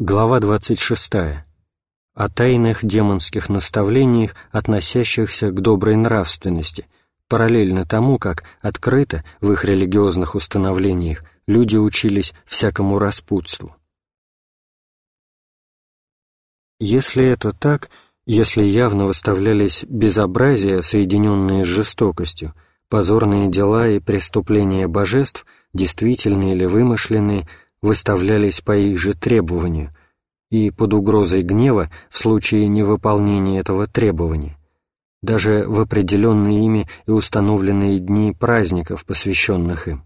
Глава 26. О тайных демонских наставлениях, относящихся к доброй нравственности, параллельно тому, как открыто в их религиозных установлениях люди учились всякому распутству. Если это так, если явно выставлялись безобразия, соединенные с жестокостью, позорные дела и преступления божеств, действительные или вымышленные, выставлялись по их же требованию и под угрозой гнева в случае невыполнения этого требования, даже в определенные ими и установленные дни праздников, посвященных им.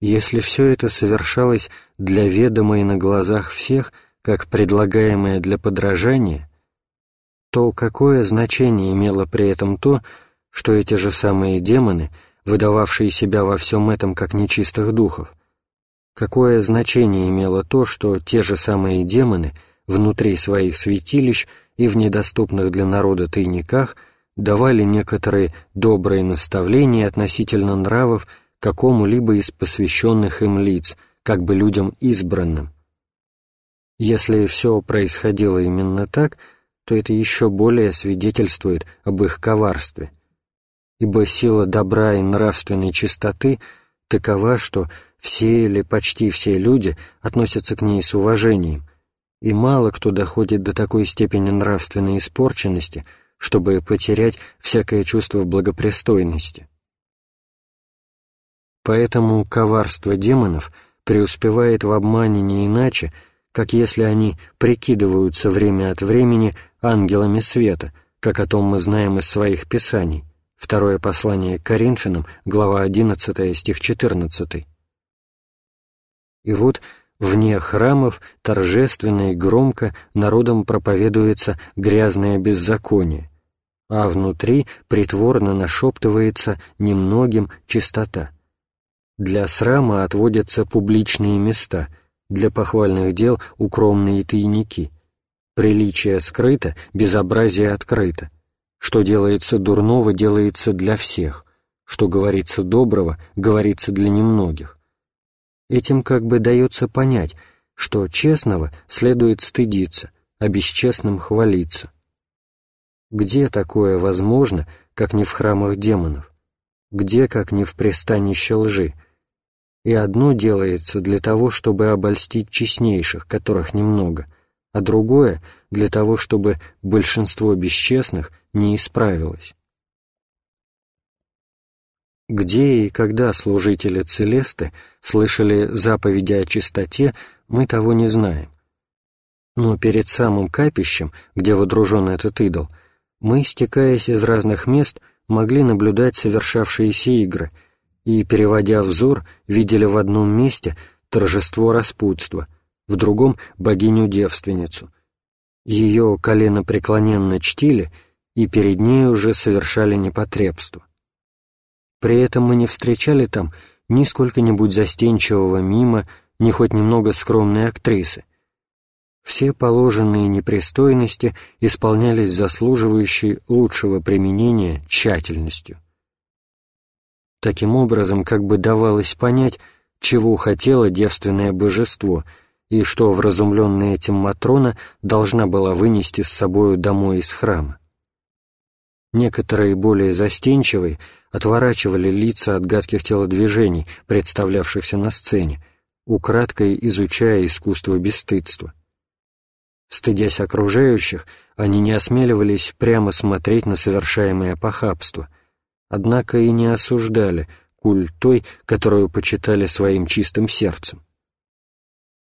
Если все это совершалось для ведома и на глазах всех, как предлагаемое для подражания, то какое значение имело при этом то, что эти же самые демоны, выдававшие себя во всем этом как нечистых духов, какое значение имело то, что те же самые демоны внутри своих святилищ и в недоступных для народа тайниках давали некоторые добрые наставления относительно нравов какому-либо из посвященных им лиц, как бы людям избранным. Если все происходило именно так, то это еще более свидетельствует об их коварстве, ибо сила добра и нравственной чистоты такова, что все или почти все люди относятся к ней с уважением, и мало кто доходит до такой степени нравственной испорченности, чтобы потерять всякое чувство благопристойности. Поэтому коварство демонов преуспевает в обмане не иначе, как если они прикидываются время от времени ангелами света, как о том мы знаем из своих писаний. Второе послание к Коринфянам, глава 11, стих 14. И вот вне храмов торжественно и громко народом проповедуется грязное беззаконие, а внутри притворно нашептывается немногим чистота. Для срама отводятся публичные места, для похвальных дел укромные тайники. Приличие скрыто, безобразие открыто. Что делается дурного, делается для всех. Что говорится доброго, говорится для немногих. Этим как бы дается понять, что честного следует стыдиться, а бесчестным хвалиться. Где такое возможно, как не в храмах демонов? Где, как не в пристанище лжи? И одно делается для того, чтобы обольстить честнейших, которых немного, а другое — для того, чтобы большинство бесчестных не исправилось. Где и когда служители Целесты слышали заповеди о чистоте, мы того не знаем. Но перед самым капищем, где водружен этот идол, мы, стекаясь из разных мест, могли наблюдать совершавшиеся игры и, переводя взор, видели в одном месте торжество распутства, в другом — богиню-девственницу. Ее колено преклоненно чтили, и перед ней уже совершали непотребство. При этом мы не встречали там ни сколько-нибудь застенчивого мима, ни хоть немного скромной актрисы. Все положенные непристойности исполнялись заслуживающей лучшего применения тщательностью. Таким образом, как бы давалось понять, чего хотело девственное божество и что вразумленная этим Матрона должна была вынести с собою домой из храма. Некоторые более застенчивые отворачивали лица от гадких телодвижений, представлявшихся на сцене, украдкой изучая искусство бесстыдства. Стыдясь окружающих, они не осмеливались прямо смотреть на совершаемое похабство, однако и не осуждали культ той, которую почитали своим чистым сердцем.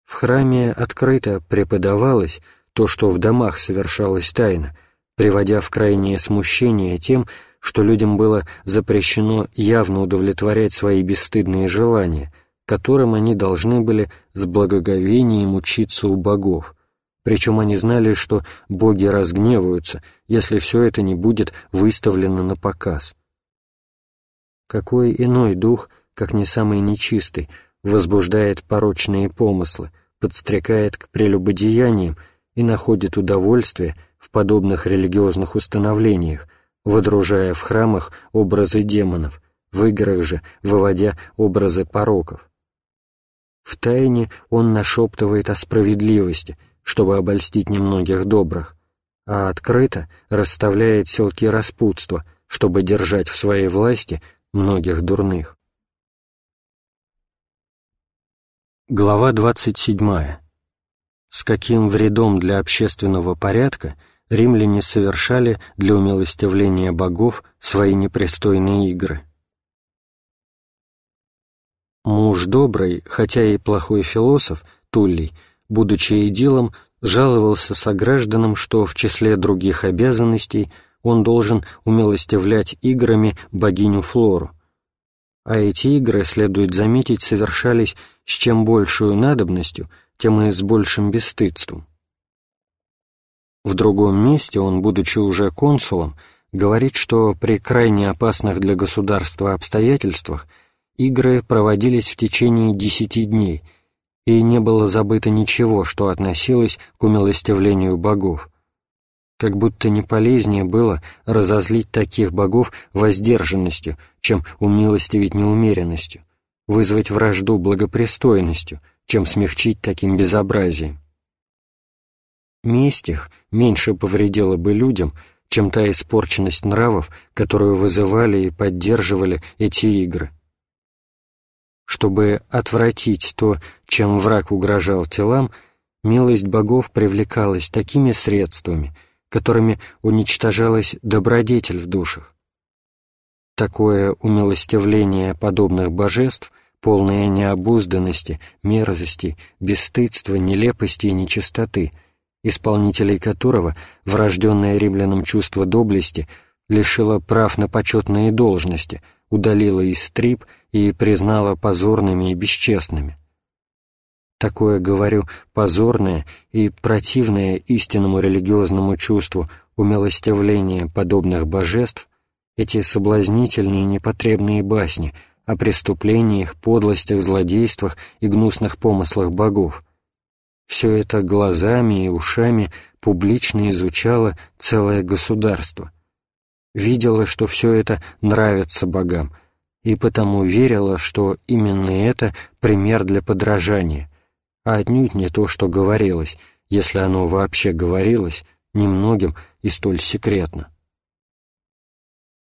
В храме открыто преподавалось то, что в домах совершалось тайно, приводя в крайнее смущение тем, что людям было запрещено явно удовлетворять свои бесстыдные желания, которым они должны были с благоговением учиться у богов, причем они знали, что боги разгневаются, если все это не будет выставлено на показ. Какой иной дух, как не самый нечистый, возбуждает порочные помыслы, подстрекает к прелюбодеяниям и находит удовольствие в подобных религиозных установлениях, водружая в храмах образы демонов, в играх же выводя образы пороков. В тайне он нашептывает о справедливости, чтобы обольстить немногих добрых, а открыто расставляет селки распутства, чтобы держать в своей власти многих дурных. Глава 27. С каким вредом для общественного порядка римляне совершали для умилостивления богов свои непристойные игры. Муж добрый, хотя и плохой философ, Туллий, будучи идилом, жаловался согражданам, что в числе других обязанностей он должен умилостивлять играми богиню Флору. А эти игры, следует заметить, совершались с чем большую надобностью, тем и с большим бесстыдством. В другом месте он, будучи уже консулом, говорит, что при крайне опасных для государства обстоятельствах игры проводились в течение десяти дней, и не было забыто ничего, что относилось к умилостивлению богов. Как будто не полезнее было разозлить таких богов воздержанностью, чем умилостивить неумеренностью, вызвать вражду благопристойностью, чем смягчить таким безобразием. Месть их меньше повредила бы людям, чем та испорченность нравов, которую вызывали и поддерживали эти игры чтобы отвратить то, чем враг угрожал телам, милость богов привлекалась такими средствами, которыми уничтожалась добродетель в душах. Такое умилостивление подобных божеств, полное необузданности, мерзости, бесстыдства, нелепости и нечистоты, исполнителей которого врожденное римлянам чувство доблести лишило прав на почетные должности, удалило из стриб и признала позорными и бесчестными. Такое, говорю, позорное и противное истинному религиозному чувству умилостивление подобных божеств, эти соблазнительные и непотребные басни о преступлениях, подлостях, злодействах и гнусных помыслах богов. Все это глазами и ушами публично изучало целое государство. Видело, что все это нравится богам, и потому верила, что именно это пример для подражания, а отнюдь не то, что говорилось, если оно вообще говорилось, немногим и столь секретно.